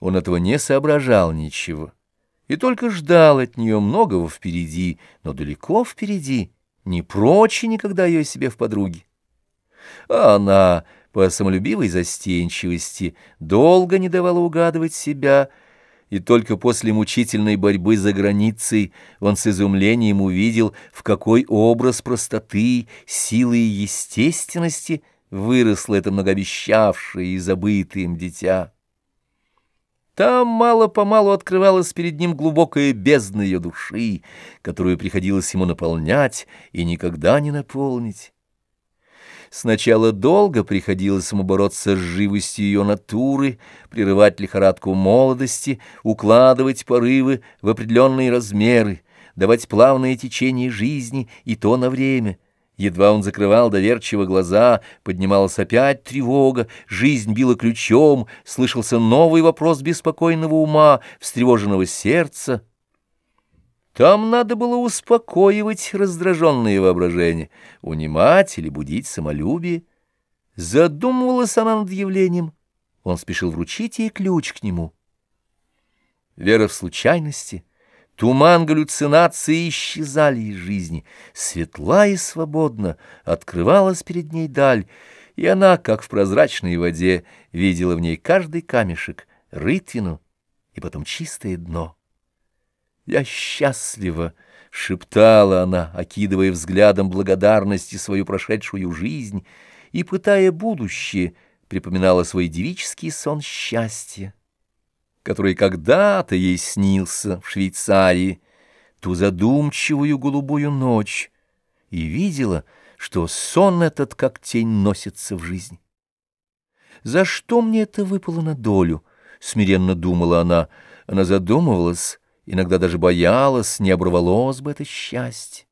Он этого не соображал ничего и только ждал от нее многого впереди, но далеко впереди, не прочь никогда ее себе в подруги. А она по самолюбивой застенчивости долго не давала угадывать себя, и только после мучительной борьбы за границей он с изумлением увидел, в какой образ простоты, силы и естественности выросло это многообещавшее и забытое им дитя. Там мало-помалу открывалась перед ним глубокая бездна ее души, которую приходилось ему наполнять и никогда не наполнить. Сначала долго приходилось ему бороться с живостью ее натуры, прерывать лихорадку молодости, укладывать порывы в определенные размеры, давать плавное течение жизни и то на время — Едва он закрывал доверчиво глаза, поднималась опять тревога, жизнь била ключом, слышался новый вопрос беспокойного ума, встревоженного сердца. Там надо было успокоивать раздраженное воображение, унимать или будить самолюбие. Задумывалась она над явлением. Он спешил вручить ей ключ к нему. Вера в случайности — Туман галлюцинации исчезали из жизни. Светла и свободно открывалась перед ней даль, и она, как в прозрачной воде, видела в ней каждый камешек, рытвину и потом чистое дно. «Я счастлива!» — шептала она, окидывая взглядом благодарности свою прошедшую жизнь и, пытая будущее, припоминала свой девический сон счастья который когда-то ей снился в Швейцарии, ту задумчивую голубую ночь, и видела, что сон этот как тень носится в жизнь. «За что мне это выпало на долю?» — смиренно думала она. Она задумывалась, иногда даже боялась, не оборвалось бы это счастье.